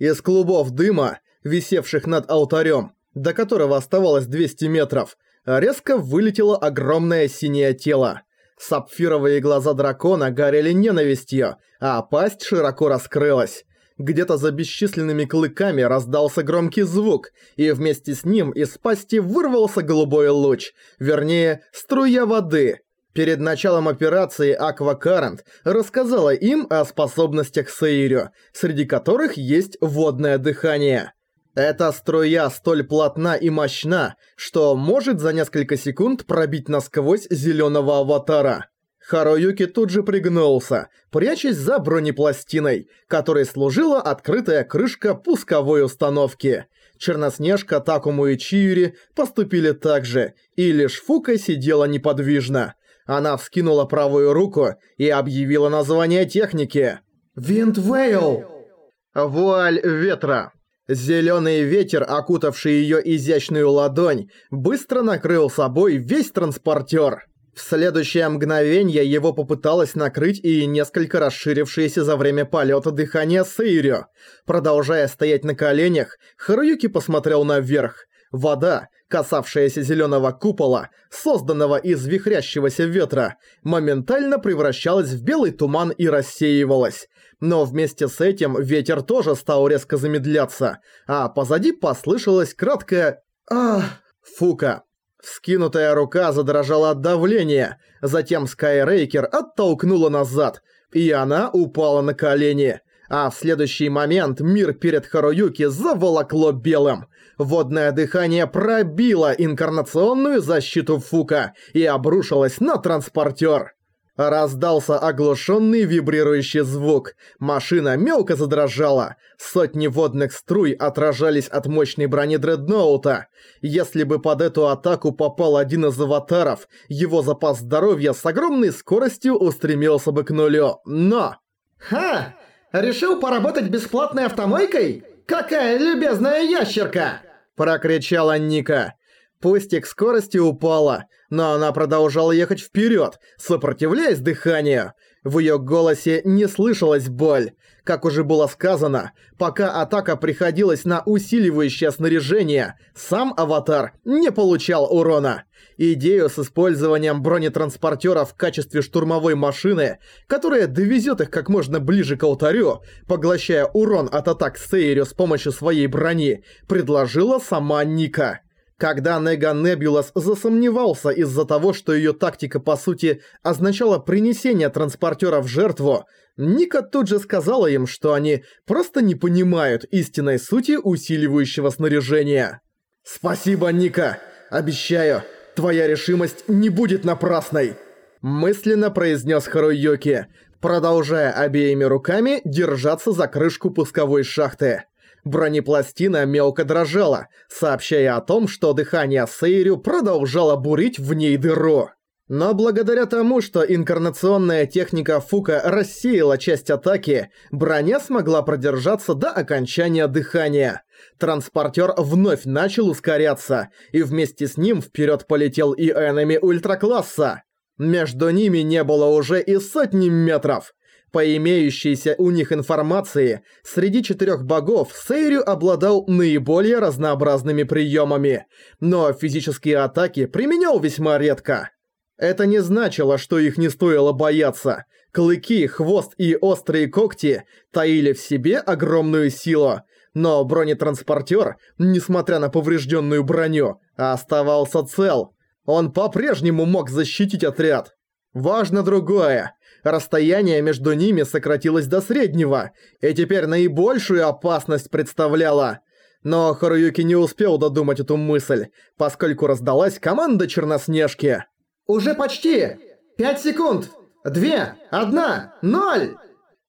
Из клубов дыма, висевших над алтарем, до которого оставалось 200 метров, резко вылетело огромное синее тело. Сапфировые глаза дракона горели ненавистью, а пасть широко раскрылась. Где-то за бесчисленными клыками раздался громкий звук, и вместе с ним из пасти вырвался голубой луч, вернее, струя воды. Перед началом операции Current рассказала им о способностях Сейрю, среди которых есть водное дыхание. Эта струя столь плотна и мощна, что может за несколько секунд пробить насквозь зеленого аватара. Харуюки тут же пригнулся, прячась за бронепластиной, которой служила открытая крышка пусковой установки. Черноснежка, Такому и Чиюри поступили так же, и лишь Фука сидела неподвижно. Она вскинула правую руку и объявила название техники. «Виндвейл!» «Вуаль ветра!» Зелёный ветер, окутавший её изящную ладонь, быстро накрыл собой весь транспортер. В следующее мгновение его попыталось накрыть и несколько расширившееся за время полета дыхание Сейрё. Продолжая стоять на коленях, Харуюки посмотрел наверх. Вода, касавшаяся зеленого купола, созданного из вихрящегося ветра, моментально превращалась в белый туман и рассеивалась. Но вместе с этим ветер тоже стал резко замедляться, а позади послышалось краткое «Ах!» Фука. Вскинутая рука задрожала от давления, затем Скайрейкер оттолкнула назад, и она упала на колени. А в следующий момент мир перед Харуюки заволокло белым. Водное дыхание пробило инкарнационную защиту Фука и обрушилось на транспортер. Раздался оглушенный вибрирующий звук. Машина мелко задрожала. Сотни водных струй отражались от мощной брони дредноута. Если бы под эту атаку попал один из аватаров, его запас здоровья с огромной скоростью устремился бы к нулю. Но... «Ха! Решил поработать бесплатной автомойкой? Какая любезная ящерка!» Прокричала Ника. Пусть их скорость упала, но она продолжала ехать вперед, сопротивляясь дыханию. В ее голосе не слышалась боль. Как уже было сказано, пока атака приходилась на усиливающее снаряжение, сам аватар не получал урона. Идею с использованием бронетранспортера в качестве штурмовой машины, которая довезет их как можно ближе к алтарю, поглощая урон от атак Сейрю с помощью своей брони, предложила сама Ника. Когда Нега Небулас засомневался из-за того, что её тактика по сути означала принесение транспортера в жертву, Ника тут же сказала им, что они просто не понимают истинной сути усиливающего снаряжения. «Спасибо, Ника! Обещаю, твоя решимость не будет напрасной!» Мысленно произнес Харуюки, продолжая обеими руками держаться за крышку пусковой шахты. Бронепластина мелко дрожала, сообщая о том, что дыхание Сейрю продолжало бурить в ней дыру. Но благодаря тому, что инкарнационная техника Фука рассеяла часть атаки, броня смогла продержаться до окончания дыхания. Транспортер вновь начал ускоряться, и вместе с ним вперед полетел и энеми ультракласса. Между ними не было уже и сотни метров. По имеющейся у них информации, среди четырех богов Сейрю обладал наиболее разнообразными приемами, но физические атаки применял весьма редко. Это не значило, что их не стоило бояться. Клыки, хвост и острые когти таили в себе огромную силу, но бронетранспортер, несмотря на поврежденную броню, оставался цел. Он по-прежнему мог защитить отряд. Важно другое расстояние между ними сократилось до среднего, и теперь наибольшую опасность представляло. Но Харуюки не успел додумать эту мысль, поскольку раздалась команда Черноснежки. «Уже почти! Пять секунд! Две! Одна! Ноль!»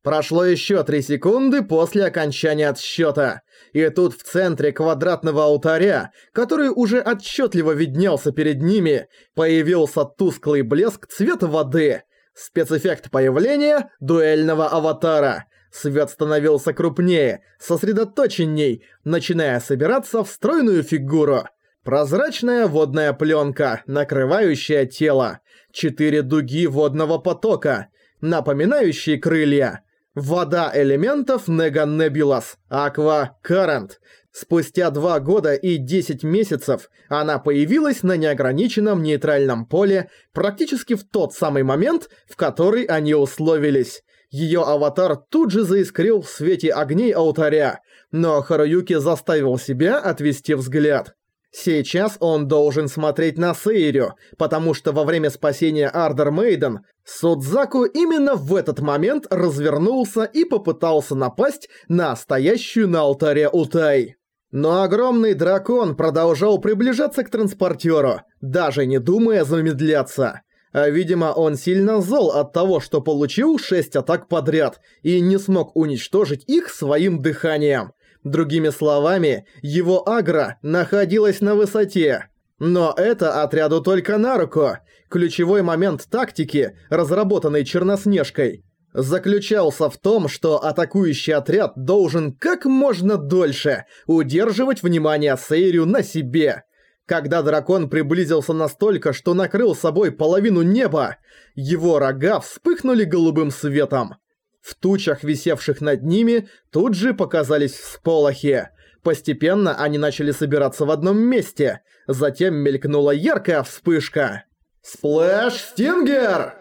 Прошло еще три секунды после окончания отсчета, и тут в центре квадратного алтаря, который уже отчетливо виднелся перед ними, появился тусклый блеск цвета воды, Спецэффект появления дуэльного аватара. Свет становился крупнее, сосредоточенней, начиная собираться в стройную фигуру. Прозрачная водная пленка, накрывающая тело. Четыре дуги водного потока, напоминающие крылья. Вода элементов Нега Небулас, Аква Current. Спустя два года и 10 месяцев она появилась на неограниченном нейтральном поле практически в тот самый момент, в который они условились. Её аватар тут же заискрил в свете огней алтаря, но Харуюки заставил себя отвести взгляд. Сейчас он должен смотреть на Сейрю, потому что во время спасения Ардер Мейден Судзаку именно в этот момент развернулся и попытался напасть на стоящую на алтаре Утай. Но огромный дракон продолжал приближаться к транспортеру, даже не думая замедляться. А видимо, он сильно зол от того, что получил 6 атак подряд и не смог уничтожить их своим дыханием. Другими словами, его агро находилась на высоте. Но это отряду только на руку. Ключевой момент тактики, разработанной Черноснежкой, заключался в том, что атакующий отряд должен как можно дольше удерживать внимание Сейрю на себе. Когда дракон приблизился настолько, что накрыл собой половину неба, его рога вспыхнули голубым светом. В тучах, висевших над ними, тут же показались всполохи. Постепенно они начали собираться в одном месте. Затем мелькнула яркая вспышка. «Сплэш Стингер!»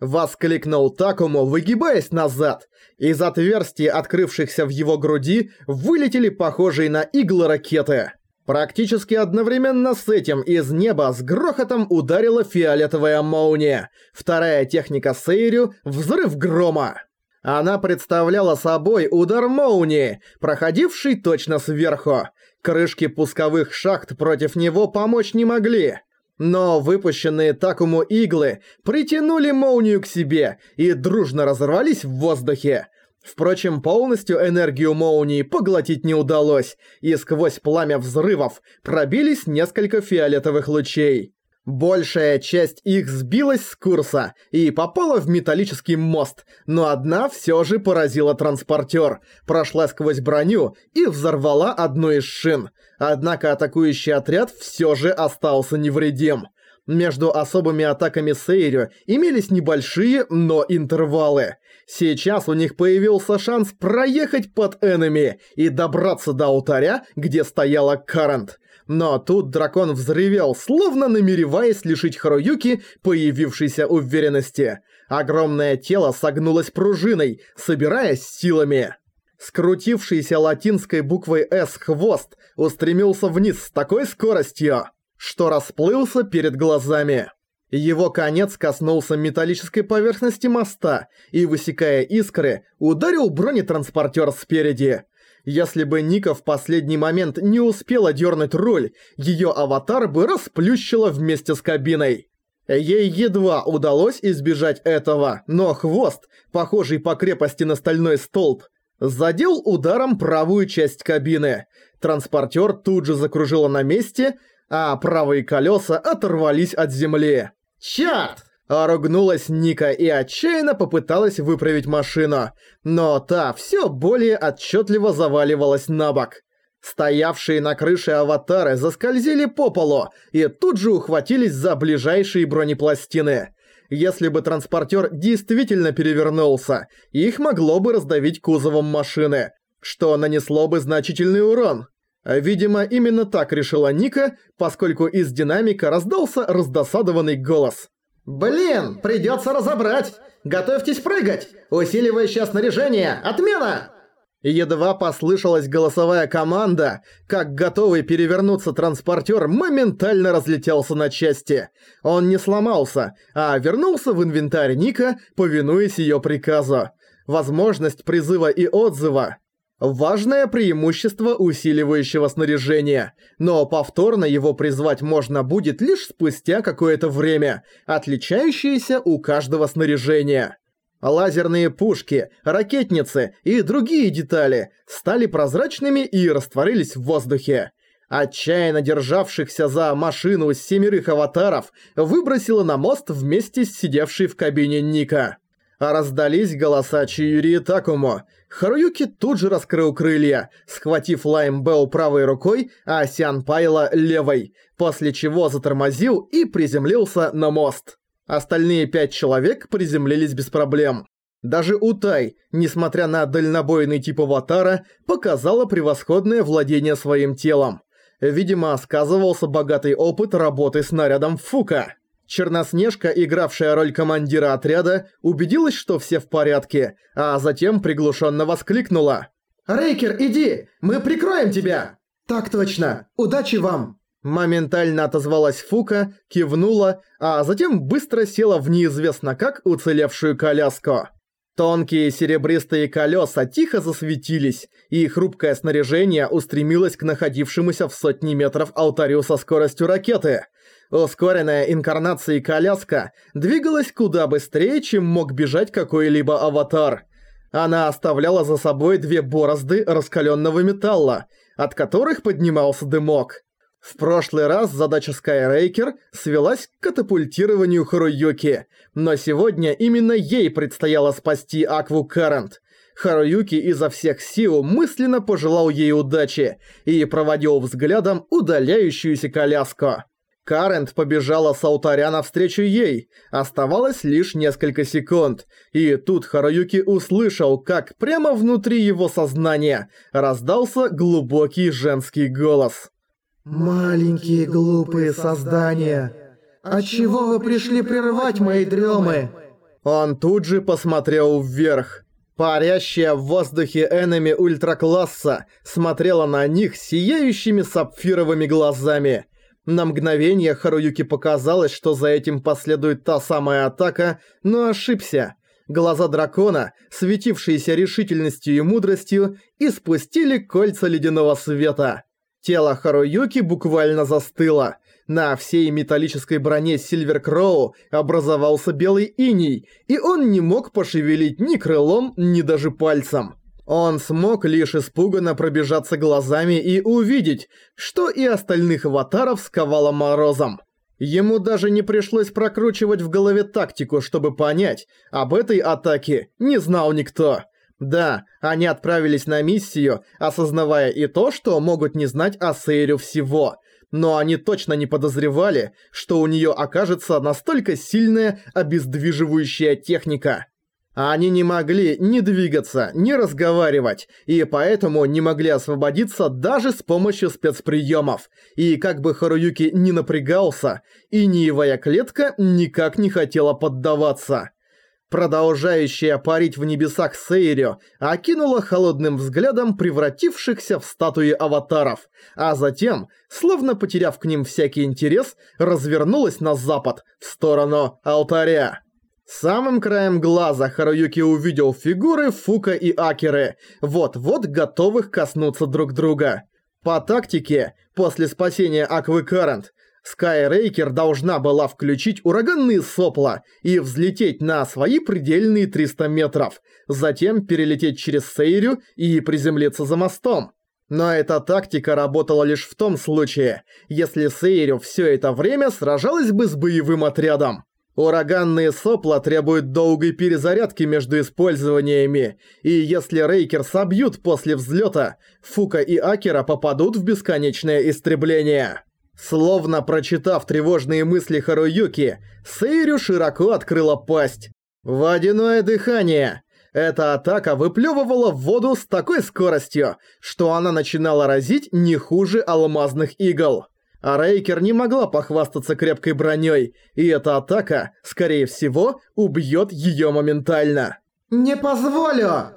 Воскликнул Такому, выгибаясь назад. Из отверстий, открывшихся в его груди, вылетели похожие на иглы ракеты. Практически одновременно с этим из неба с грохотом ударила фиолетовая молния. Вторая техника Сейрю — взрыв грома. Она представляла собой удар молнии, проходивший точно сверху. Крышки пусковых шахт против него помочь не могли. Но выпущенные Такому иглы притянули молнию к себе и дружно разорвались в воздухе. Впрочем, полностью энергию молнии поглотить не удалось, и сквозь пламя взрывов пробились несколько фиолетовых лучей. Большая часть их сбилась с курса и попала в металлический мост, но одна всё же поразила транспортер, прошла сквозь броню и взорвала одну из шин. Однако атакующий отряд всё же остался невредим. Между особыми атаками Сейрю имелись небольшие, но интервалы. Сейчас у них появился шанс проехать под энеми и добраться до алтаря, где стояла Карент. Но тут дракон взревел, словно намереваясь лишить Харуюки появившейся уверенности. Огромное тело согнулось пружиной, собираясь силами. Скрутившийся латинской буквой «С» хвост устремился вниз с такой скоростью, что расплылся перед глазами. Его конец коснулся металлической поверхности моста и, высекая искры, ударил бронетранспортер спереди. Если бы Ника в последний момент не успела дернуть руль, ее аватар бы расплющила вместе с кабиной. Ей едва удалось избежать этого, но хвост, похожий по крепости на стальной столб, задел ударом правую часть кабины. Транспортер тут же закружило на месте, а правые колеса оторвались от земли. «Чёрт!» Ругнулась Ника и отчаянно попыталась выправить машину, но та все более отчетливо заваливалась на бок. Стоявшие на крыше аватары заскользили по полу и тут же ухватились за ближайшие бронепластины. Если бы транспортер действительно перевернулся, их могло бы раздавить кузовом машины, что нанесло бы значительный урон. Видимо, именно так решила Ника, поскольку из динамика раздался раздосадованный голос. «Блин, придется разобрать! Готовьтесь прыгать! Усиливающее снаряжение! Отмена!» Едва послышалась голосовая команда, как готовый перевернуться транспортер моментально разлетелся на части. Он не сломался, а вернулся в инвентарь Ника, повинуясь ее приказу. Возможность призыва и отзыва Важное преимущество усиливающего снаряжения, но повторно его призвать можно будет лишь спустя какое-то время, отличающееся у каждого снаряжения. Лазерные пушки, ракетницы и другие детали стали прозрачными и растворились в воздухе. Отчаянно державшихся за машину семерых аватаров выбросило на мост вместе с сидевшей в кабине Ника. Раздались голоса Чиюри и Такому. Харуюки тут же раскрыл крылья, схватив Лайм Бэу правой рукой, а Сян Пайла левой, после чего затормозил и приземлился на мост. Остальные пять человек приземлились без проблем. Даже Утай, несмотря на дальнобойный тип аватара, показала превосходное владение своим телом. Видимо, сказывался богатый опыт работы с нарядом Фука. Черноснежка, игравшая роль командира отряда, убедилась, что все в порядке, а затем приглушенно воскликнула. «Рейкер, иди! Мы прикроем тебя!» «Так точно! Удачи вам!» Моментально отозвалась Фука, кивнула, а затем быстро села в неизвестно как уцелевшую коляску. Тонкие серебристые колеса тихо засветились, и хрупкое снаряжение устремилось к находившемуся в сотни метров алтарю со скоростью ракеты. Ускоренная инкарнацией коляска двигалась куда быстрее, чем мог бежать какой-либо аватар. Она оставляла за собой две борозды раскаленного металла, от которых поднимался дымок. В прошлый раз задача Skyraiker свелась к катапультированию Харуюки, но сегодня именно ей предстояло спасти Акву Карент. Харуюки изо всех сил мысленно пожелал ей удачи и проводил взглядом удаляющуюся коляску. Карент побежала с алтаря навстречу ей. Оставалось лишь несколько секунд. И тут Харуюки услышал, как прямо внутри его сознания раздался глубокий женский голос. «Маленькие глупые создания, отчего вы пришли прервать мои дремы?» Он тут же посмотрел вверх. Парящая в воздухе энеми ультракласса смотрела на них сияющими сапфировыми глазами. На мгновение Харуюки показалось, что за этим последует та самая атака, но ошибся. Глаза дракона, светившиеся решительностью и мудростью, испустили кольца ледяного света. Тело Харуюки буквально застыло. На всей металлической броне Сильвер Кроу образовался белый иней, и он не мог пошевелить ни крылом, ни даже пальцем. Он смог лишь испуганно пробежаться глазами и увидеть, что и остальных аватаров сковало морозом. Ему даже не пришлось прокручивать в голове тактику, чтобы понять, об этой атаке не знал никто. Да, они отправились на миссию, осознавая и то, что могут не знать о Сейрю всего. Но они точно не подозревали, что у нее окажется настолько сильная обездвиживающая техника. Они не могли ни двигаться, ни разговаривать, и поэтому не могли освободиться даже с помощью спецприемов. И как бы Харуюки не напрягался, иниевая клетка никак не хотела поддаваться продолжающая парить в небесах Сейрё, окинула холодным взглядом превратившихся в статуи аватаров, а затем, словно потеряв к ним всякий интерес, развернулась на запад, в сторону алтаря. Самым краем глаза Харуюки увидел фигуры Фука и Акеры, вот-вот готовых коснуться друг друга. По тактике, после спасения Аквы Карент, Скайрейкер должна была включить ураганные сопла и взлететь на свои предельные 300 метров, затем перелететь через Сейрю и приземлиться за мостом. Но эта тактика работала лишь в том случае, если Сейрю все это время сражалась бы с боевым отрядом. Ураганные сопла требуют долгой перезарядки между использованиями, и если Рейкер собьют после взлета, Фука и Акера попадут в бесконечное истребление. Словно прочитав тревожные мысли Харуюки, Сейрю широко открыла пасть. Водяное дыхание. Эта атака выплёвывала в воду с такой скоростью, что она начинала разить не хуже алмазных игл. А Рейкер не могла похвастаться крепкой броней, и эта атака, скорее всего, убьет ее моментально. «Не позволю!»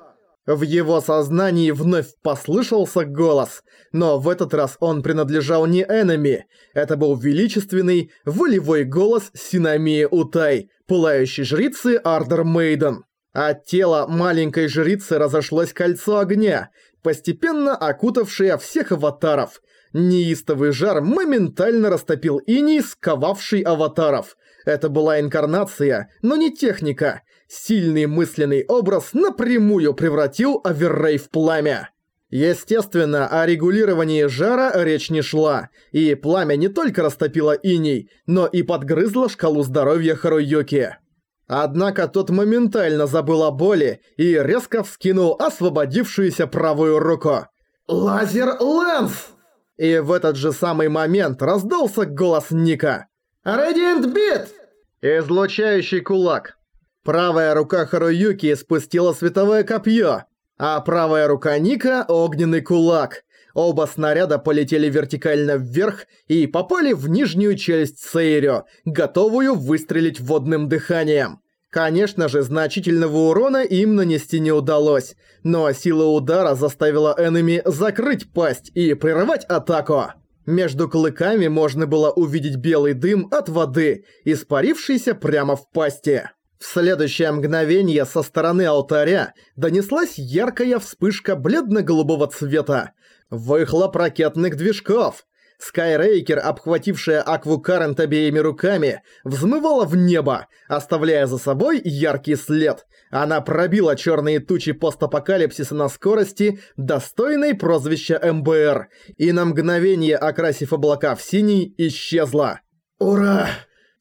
В его сознании вновь послышался голос, но в этот раз он принадлежал не Эннами. Это был величественный, волевой голос Синамии Утай, пылающей жрицы Ардер Мейден. От тела маленькой жрицы разошлось кольцо огня, постепенно окутавшее всех аватаров. Неистовый жар моментально растопил иней, сковавший аватаров. Это была инкарнация, но не техника – сильный мысленный образ напрямую превратил Аверрей в пламя. Естественно, о регулировании жара речь не шла, и пламя не только растопило иней, но и подгрызло шкалу здоровья Харуюки. Однако тот моментально забыл о боли и резко вскинул освободившуюся правую руку. «Лазер Лэнс!» И в этот же самый момент раздался голос Ника. «Радиант Бит!» «Излучающий кулак!» Правая рука Харуюки спустила световое копье, а правая рука Ника – огненный кулак. Оба снаряда полетели вертикально вверх и попали в нижнюю челюсть Сейрё, готовую выстрелить водным дыханием. Конечно же, значительного урона им нанести не удалось, но сила удара заставила энеми закрыть пасть и прерывать атаку. Между клыками можно было увидеть белый дым от воды, испарившийся прямо в пасти. В следующее мгновение со стороны алтаря донеслась яркая вспышка бледно-голубого цвета. Выхлоп ракетных движков. Скайрейкер, обхватившая Акву Карент обеими руками, взмывала в небо, оставляя за собой яркий след. Она пробила черные тучи постапокалипсиса на скорости, достойной прозвища МБР, и на мгновение, окрасив облака в синий, исчезла. «Ура!»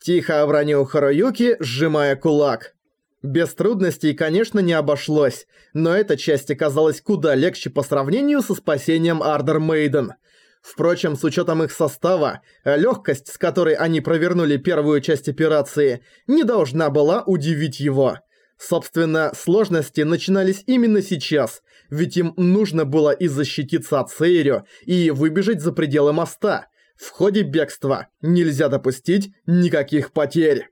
Тихо обронил Харуюки, сжимая кулак. Без трудностей, конечно, не обошлось, но эта часть оказалась куда легче по сравнению со спасением Ардер Мейден. Впрочем, с учетом их состава, легкость, с которой они провернули первую часть операции, не должна была удивить его. Собственно, сложности начинались именно сейчас, ведь им нужно было и защититься от Сейрю, и выбежать за пределы моста – в ходе бегства нельзя допустить никаких потерь.